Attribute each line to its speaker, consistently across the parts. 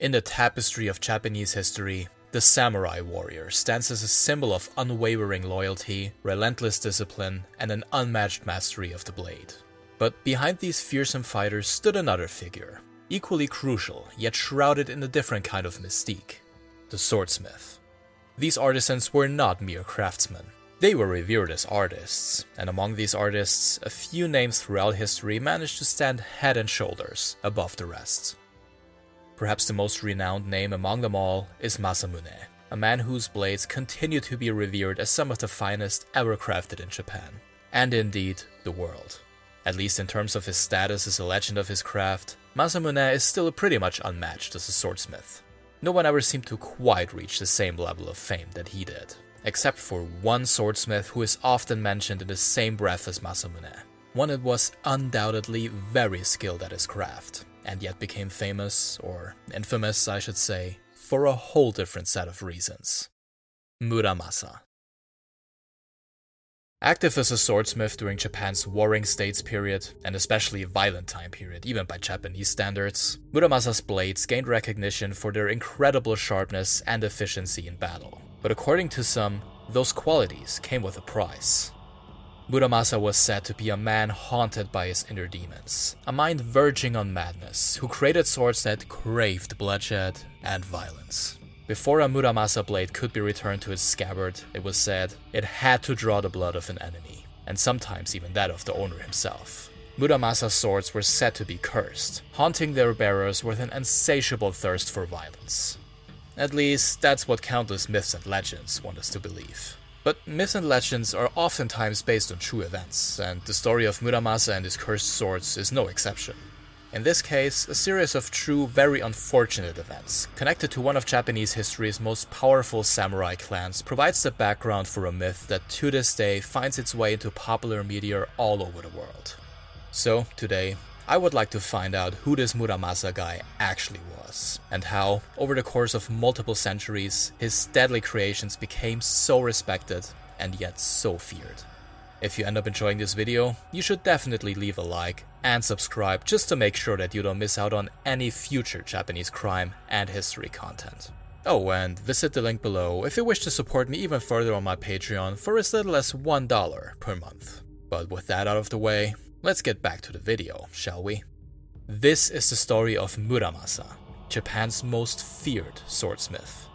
Speaker 1: In the tapestry of Japanese history, the samurai warrior stands as a symbol of unwavering loyalty, relentless discipline, and an unmatched mastery of the blade. But behind these fearsome fighters stood another figure, equally crucial, yet shrouded in a different kind of mystique the swordsmith. These artisans were not mere craftsmen. They were revered as artists, and among these artists, a few names throughout history managed to stand head and shoulders above the rest. Perhaps the most renowned name among them all is Masamune, a man whose blades continue to be revered as some of the finest ever crafted in Japan, and indeed the world. At least in terms of his status as a legend of his craft, Masamune is still pretty much unmatched as a swordsmith. No one ever seemed to quite reach the same level of fame that he did except for one swordsmith who is often mentioned in the same breath as Masamune. One that was undoubtedly very skilled at his craft, and yet became famous, or infamous, I should say, for a whole different set of reasons. Muramasa. Active as a swordsmith during Japan's Warring States period, and especially violent time period, even by Japanese standards, Muramasa's blades gained recognition for their incredible sharpness and efficiency in battle. But according to some, those qualities came with a price. Muramasa was said to be a man haunted by his inner demons, a mind verging on madness, who created swords that craved bloodshed and violence. Before a Muramasa blade could be returned to its scabbard, it was said, it had to draw the blood of an enemy, and sometimes even that of the owner himself. Muramasa swords were said to be cursed, haunting their bearers with an insatiable thirst for violence. At least, that's what countless myths and legends want us to believe. But myths and legends are oftentimes based on true events, and the story of Muramasa and his cursed swords is no exception. In this case, a series of true, very unfortunate events, connected to one of Japanese history's most powerful samurai clans, provides the background for a myth that to this day finds its way into popular media all over the world. So, today, I would like to find out who this Muramasa guy actually was, and how, over the course of multiple centuries, his deadly creations became so respected and yet so feared. If you end up enjoying this video, you should definitely leave a like and subscribe just to make sure that you don't miss out on any future Japanese crime and history content. Oh, and visit the link below if you wish to support me even further on my Patreon for as little as $1 per month. But with that out of the way, Let's get back to the video, shall we? This is the story of Muramasa, Japan's most feared swordsmith.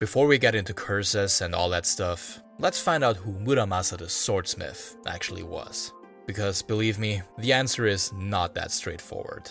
Speaker 1: Before we get into curses and all that stuff, let's find out who Muramasa the swordsmith actually was. Because believe me, the answer is not that straightforward.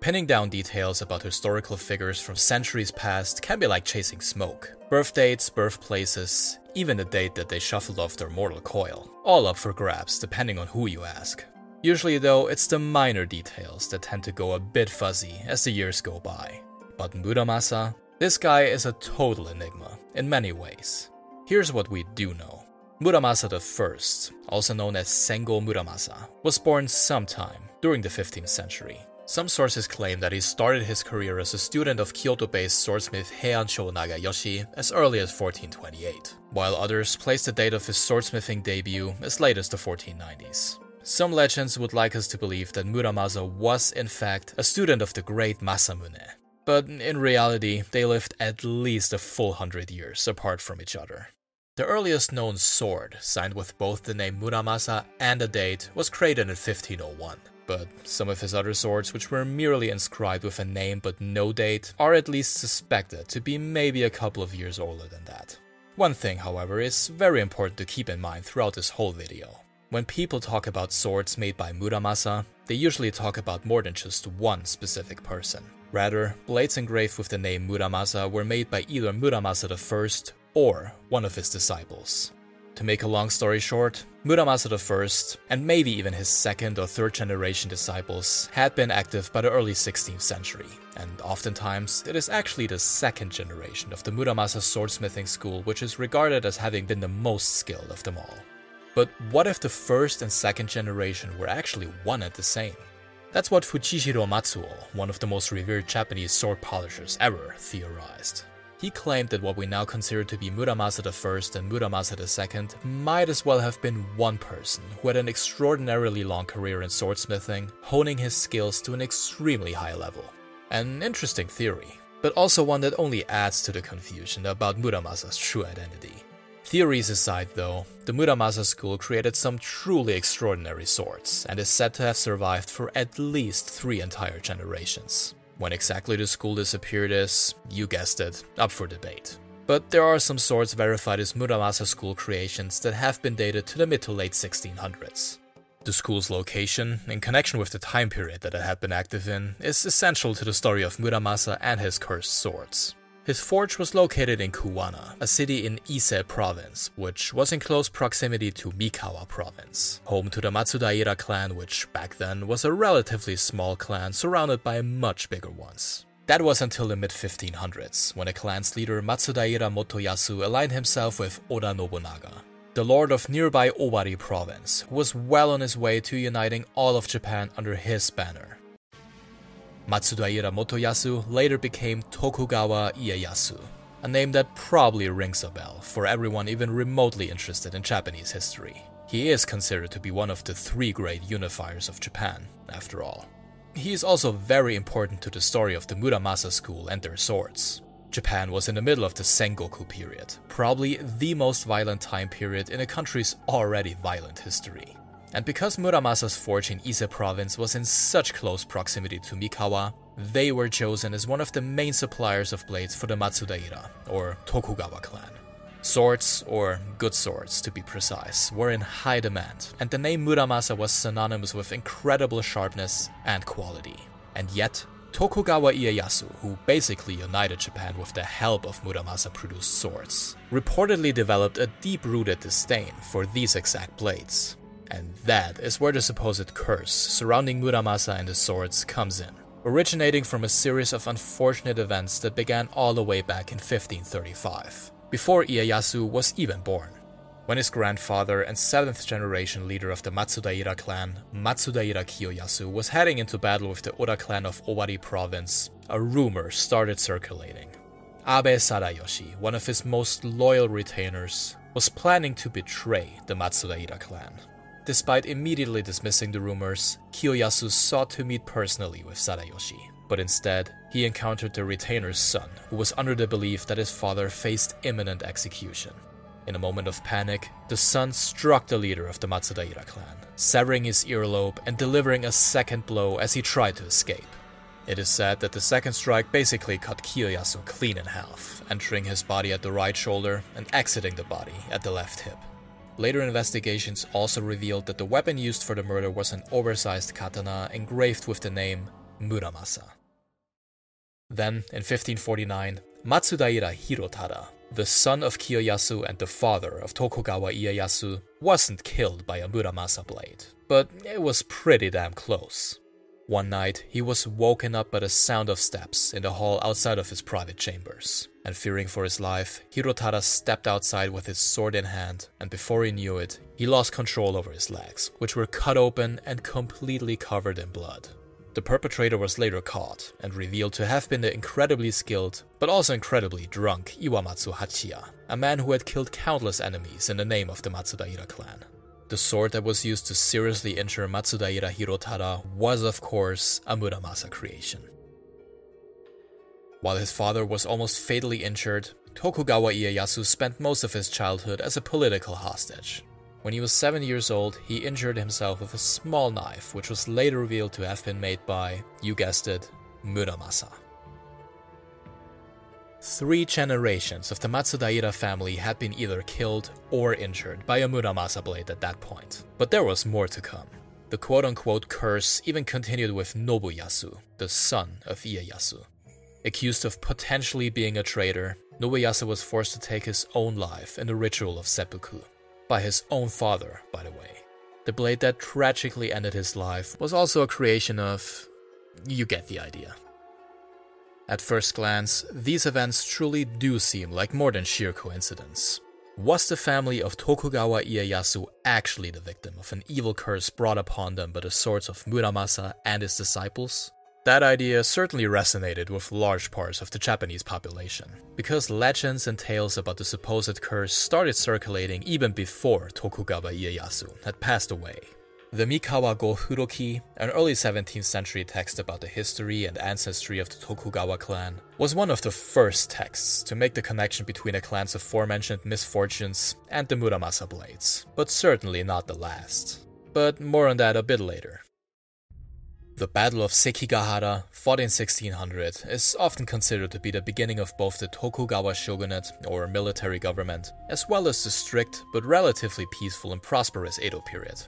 Speaker 1: Pinning down details about historical figures from centuries past can be like chasing smoke. Birth dates, birthplaces, even the date that they shuffled off their mortal coil. All up for grabs, depending on who you ask. Usually, though, it's the minor details that tend to go a bit fuzzy as the years go by. But Muramasa this guy is a total enigma in many ways. Here's what we do know. Muramasa I, also known as Sengo Muramasa, was born sometime during the 15th century. Some sources claim that he started his career as a student of Kyoto-based swordsmith Heianjo Nagayoshi as early as 1428, while others place the date of his swordsmithing debut as late as the 1490s. Some legends would like us to believe that Muramasa was in fact a student of the great Masamune, but in reality, they lived at least a full hundred years apart from each other. The earliest known sword, signed with both the name Muramasa and a date, was created in 1501. But some of his other swords, which were merely inscribed with a name but no date, are at least suspected to be maybe a couple of years older than that. One thing, however, is very important to keep in mind throughout this whole video. When people talk about swords made by Muramasa, they usually talk about more than just one specific person. Rather, blades engraved with the name Muramasa were made by either Muramasa I or one of his disciples. To make a long story short, Muramasa I, and maybe even his second or third generation disciples, had been active by the early 16th century, and oftentimes it is actually the second generation of the Muramasa swordsmithing school which is regarded as having been the most skilled of them all. But what if the first and second generation were actually one and the same? That's what Fujishiro Matsuo, one of the most revered Japanese sword polishers ever, theorized. He claimed that what we now consider to be Muramasa I and Muramasa II might as well have been one person who had an extraordinarily long career in swordsmithing, honing his skills to an extremely high level. An interesting theory, but also one that only adds to the confusion about Muramasa's true identity. Theories aside, though, the Muramasa school created some truly extraordinary swords and is said to have survived for at least three entire generations. When exactly the school disappeared is, you guessed it, up for debate. But there are some swords verified as Muramasa school creations that have been dated to the mid to late 1600s. The school's location, in connection with the time period that it had been active in, is essential to the story of Muramasa and his cursed swords. His forge was located in Kuwana, a city in Ise province, which was in close proximity to Mikawa province, home to the Matsudaira clan, which back then was a relatively small clan surrounded by much bigger ones. That was until the mid 1500s, when the clan's leader Matsudaira Motoyasu aligned himself with Oda Nobunaga, the lord of nearby Owari province, who was well on his way to uniting all of Japan under his banner. Matsudaira Motoyasu later became Tokugawa Ieyasu, a name that probably rings a bell for everyone even remotely interested in Japanese history. He is considered to be one of the three great unifiers of Japan, after all. He is also very important to the story of the Muramasa school and their swords. Japan was in the middle of the Sengoku period, probably the most violent time period in a country's already violent history. And because Muramasa's forge in Ise province was in such close proximity to Mikawa, they were chosen as one of the main suppliers of blades for the Matsudaira, or Tokugawa clan. Swords, or good swords to be precise, were in high demand, and the name Muramasa was synonymous with incredible sharpness and quality. And yet, Tokugawa Ieyasu, who basically united Japan with the help of Muramasa produced swords, reportedly developed a deep rooted disdain for these exact blades, and that is where the supposed curse surrounding Muramasa and the swords comes in, originating from a series of unfortunate events that began all the way back in 1535, before Ieyasu was even born. When his grandfather and seventh generation leader of the Matsudaira clan, Matsudaira Kiyoyasu, was heading into battle with the Oda clan of Owari province, a rumor started circulating. Abe Sadayoshi, one of his most loyal retainers, was planning to betray the Matsudaira clan. Despite immediately dismissing the rumors, Kiyoyasu sought to meet personally with Sadayoshi, but instead, he encountered the retainer's son, who was under the belief that his father faced imminent execution. In a moment of panic, the son struck the leader of the Matsudaira clan, severing his earlobe and delivering a second blow as he tried to escape. It is said that the second strike basically cut Kiyoyasu clean in half, entering his body at the right shoulder and exiting the body at the left hip. Later investigations also revealed that the weapon used for the murder was an oversized katana engraved with the name Muramasa. Then, in 1549, Matsudaira Hirotada, the son of Kiyoyasu and the father of Tokugawa Ieyasu, wasn't killed by a Muramasa blade, but it was pretty damn close. One night, he was woken up by the sound of steps in the hall outside of his private chambers and fearing for his life, Hirotada stepped outside with his sword in hand, and before he knew it, he lost control over his legs, which were cut open and completely covered in blood. The perpetrator was later caught and revealed to have been the incredibly skilled, but also incredibly drunk Iwamatsu Hachiya, a man who had killed countless enemies in the name of the Matsudaira clan. The sword that was used to seriously injure Matsudaira Hirotada was, of course, a Muramasa creation. While his father was almost fatally injured, Tokugawa Ieyasu spent most of his childhood as a political hostage. When he was 7 years old, he injured himself with a small knife, which was later revealed to have been made by, you guessed it, Muramasa. Three generations of the Matsudaira family had been either killed or injured by a Muramasa blade at that point, but there was more to come. The quote unquote curse even continued with Nobuyasu, the son of Ieyasu. Accused of potentially being a traitor, Nobuyasu was forced to take his own life in the ritual of seppuku. By his own father, by the way. The blade that tragically ended his life was also a creation of. You get the idea. At first glance, these events truly do seem like more than sheer coincidence. Was the family of Tokugawa Ieyasu actually the victim of an evil curse brought upon them by the swords of Muramasa and his disciples? That idea certainly resonated with large parts of the Japanese population, because legends and tales about the supposed curse started circulating even before Tokugawa Ieyasu had passed away. The Mikawa Go an early 17th century text about the history and ancestry of the Tokugawa clan, was one of the first texts to make the connection between the clan's aforementioned misfortunes and the Muramasa blades, but certainly not the last. But more on that a bit later. The Battle of Sekigahara, fought in 1600, is often considered to be the beginning of both the Tokugawa shogunate, or military government, as well as the strict but relatively peaceful and prosperous Edo period.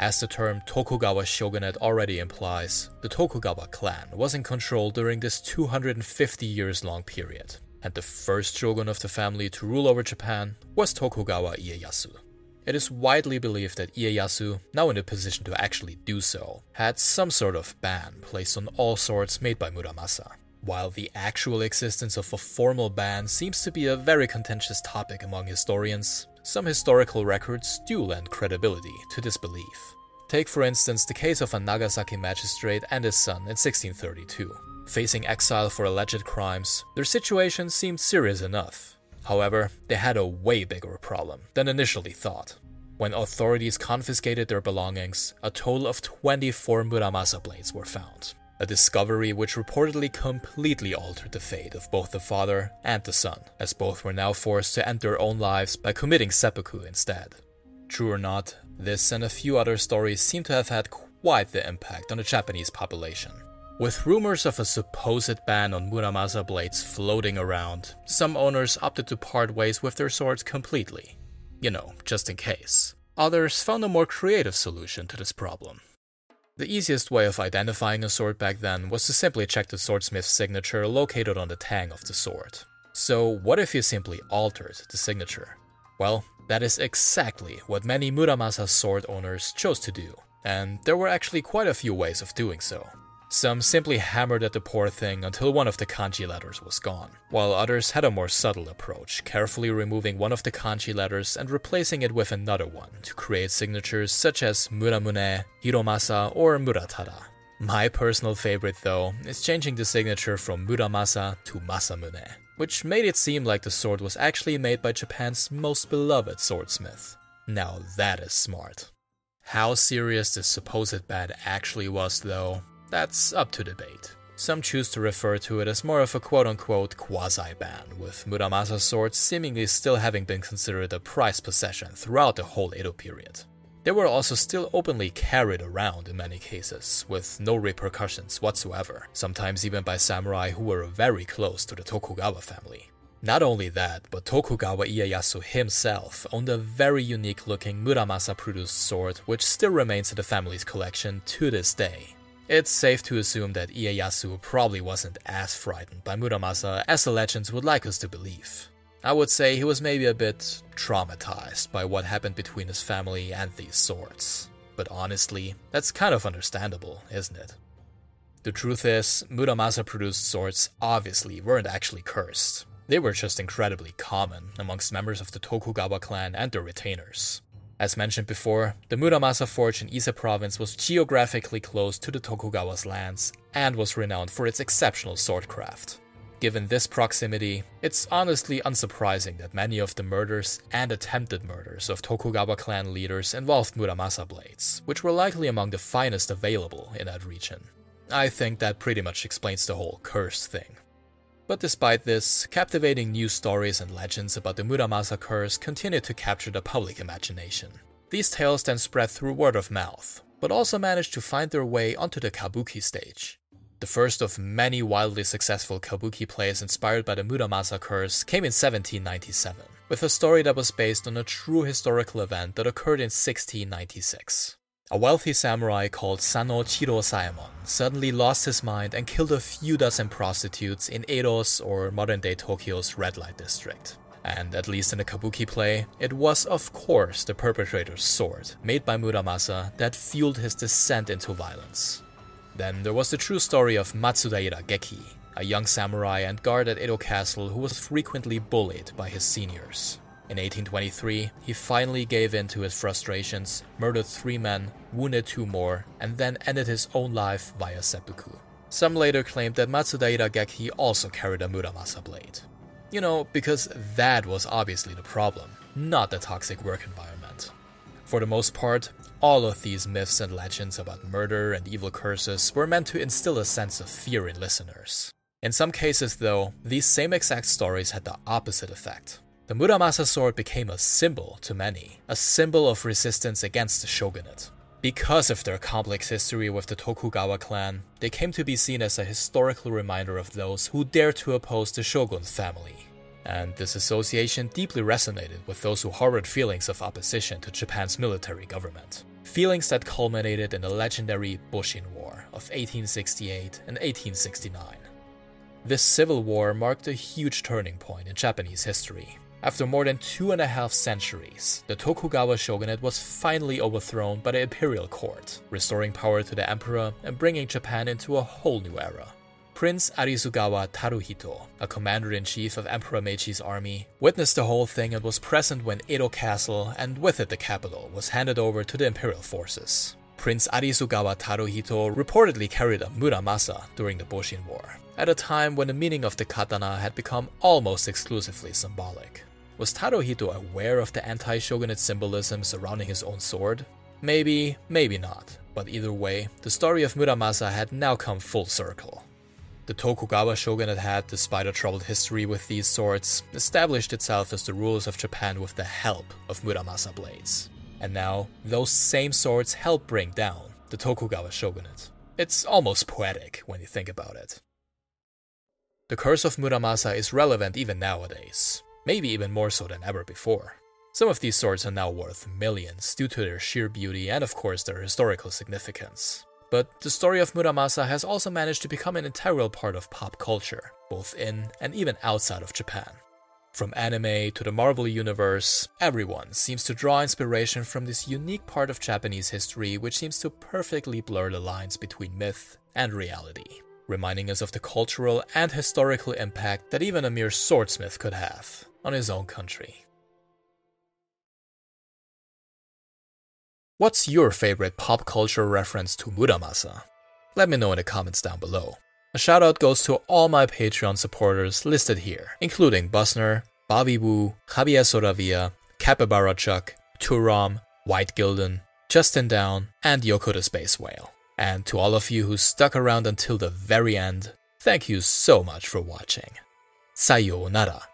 Speaker 1: As the term Tokugawa shogunate already implies, the Tokugawa clan was in control during this 250 years long period, and the first shogun of the family to rule over Japan was Tokugawa Ieyasu. It is widely believed that Ieyasu, now in a position to actually do so, had some sort of ban placed on all swords made by Muramasa. While the actual existence of a formal ban seems to be a very contentious topic among historians, some historical records do lend credibility to this belief. Take, for instance, the case of a Nagasaki magistrate and his son in 1632. Facing exile for alleged crimes, their situation seemed serious enough, However, they had a way bigger problem than initially thought. When authorities confiscated their belongings, a total of 24 Muramasa blades were found, a discovery which reportedly completely altered the fate of both the father and the son, as both were now forced to end their own lives by committing seppuku instead. True or not, this and a few other stories seem to have had quite the impact on the Japanese population. With rumors of a supposed ban on Muramasa blades floating around, some owners opted to part ways with their swords completely. You know, just in case. Others found a more creative solution to this problem. The easiest way of identifying a sword back then was to simply check the swordsmith's signature located on the tang of the sword. So, what if you simply altered the signature? Well, that is exactly what many Muramasa sword owners chose to do, and there were actually quite a few ways of doing so. Some simply hammered at the poor thing until one of the kanji letters was gone, while others had a more subtle approach, carefully removing one of the kanji letters and replacing it with another one to create signatures such as Muramune, Hiromasa, or Muratada. My personal favorite, though, is changing the signature from Muramasa to Masamune, which made it seem like the sword was actually made by Japan's most beloved swordsmith. Now that is smart. How serious this supposed bad actually was, though, that's up to debate. Some choose to refer to it as more of a quote unquote quasi ban, with Muramasa swords seemingly still having been considered a prized possession throughout the whole Edo period. They were also still openly carried around in many cases, with no repercussions whatsoever, sometimes even by samurai who were very close to the Tokugawa family. Not only that, but Tokugawa Ieyasu himself owned a very unique looking Muramasa produced sword which still remains in the family's collection to this day. It's safe to assume that Ieyasu probably wasn't as frightened by Muramasa as the legends would like us to believe. I would say he was maybe a bit traumatized by what happened between his family and these swords. But honestly, that's kind of understandable, isn't it? The truth is, Muramasa produced swords obviously weren't actually cursed. They were just incredibly common amongst members of the Tokugawa clan and their retainers. As mentioned before, the Muramasa Forge in Ise province was geographically close to the Tokugawa's lands and was renowned for its exceptional swordcraft. Given this proximity, it's honestly unsurprising that many of the murders and attempted murders of Tokugawa clan leaders involved Muramasa blades, which were likely among the finest available in that region. I think that pretty much explains the whole curse thing. But despite this, captivating news stories and legends about the Muramasa curse continued to capture the public imagination. These tales then spread through word of mouth, but also managed to find their way onto the kabuki stage. The first of many wildly successful kabuki plays inspired by the Muramasa curse came in 1797, with a story that was based on a true historical event that occurred in 1696. A wealthy samurai called Sano Jirozaemon suddenly lost his mind and killed a few dozen prostitutes in Edo's or modern day Tokyo's red light district. And at least in the kabuki play, it was of course the perpetrator's sword, made by Muramasa, that fueled his descent into violence. Then there was the true story of Matsudaira Geki, a young samurai and guard at Edo Castle who was frequently bullied by his seniors. In 1823, he finally gave in to his frustrations, murdered three men, wounded two more, and then ended his own life via seppuku. Some later claimed that Matsudaira Irageki also carried a Muramasa blade. You know, because that was obviously the problem, not the toxic work environment. For the most part, all of these myths and legends about murder and evil curses were meant to instill a sense of fear in listeners. In some cases, though, these same exact stories had the opposite effect. The Muramasa sword became a symbol to many, a symbol of resistance against the shogunate. Because of their complex history with the Tokugawa clan, they came to be seen as a historical reminder of those who dared to oppose the shogun family. And this association deeply resonated with those who harbored feelings of opposition to Japan's military government. Feelings that culminated in the legendary Boshin War of 1868 and 1869. This civil war marked a huge turning point in Japanese history, after more than two and a half centuries, the Tokugawa shogunate was finally overthrown by the imperial court, restoring power to the emperor and bringing Japan into a whole new era. Prince Arisugawa Taruhito, a commander in chief of Emperor Meiji's army, witnessed the whole thing and was present when Edo Castle, and with it the capital, was handed over to the imperial forces. Prince Arisugawa Taruhito reportedly carried a Muramasa during the Boshin War, at a time when the meaning of the katana had become almost exclusively symbolic. Was Taruhito aware of the anti shogunate symbolism surrounding his own sword? Maybe, maybe not, but either way, the story of Muramasa had now come full circle. The Tokugawa shogunate had, despite a troubled history with these swords, established itself as the rulers of Japan with the help of Muramasa blades. And now, those same swords help bring down the Tokugawa shogunate. It's almost poetic when you think about it. The curse of Muramasa is relevant even nowadays maybe even more so than ever before. Some of these swords are now worth millions due to their sheer beauty and, of course, their historical significance. But the story of Muramasa has also managed to become an integral part of pop culture, both in and even outside of Japan. From anime to the Marvel Universe, everyone seems to draw inspiration from this unique part of Japanese history which seems to perfectly blur the lines between myth and reality, reminding us of the cultural and historical impact that even a mere swordsmith could have on his own country. What's your favorite pop culture reference to Muramasa? Let me know in the comments down below. A shout out goes to all my Patreon supporters listed here, including Busner, Bobby Wu, Javier Soravia, Capybara Chuck, Turam, White Gilden, Justin Down, and Yoko the Space Whale. And to all of you who stuck around until the very end, thank you so much for watching. Sayonara.